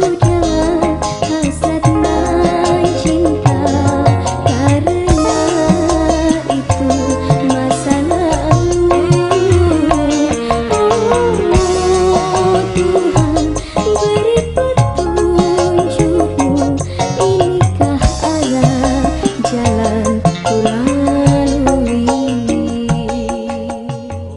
you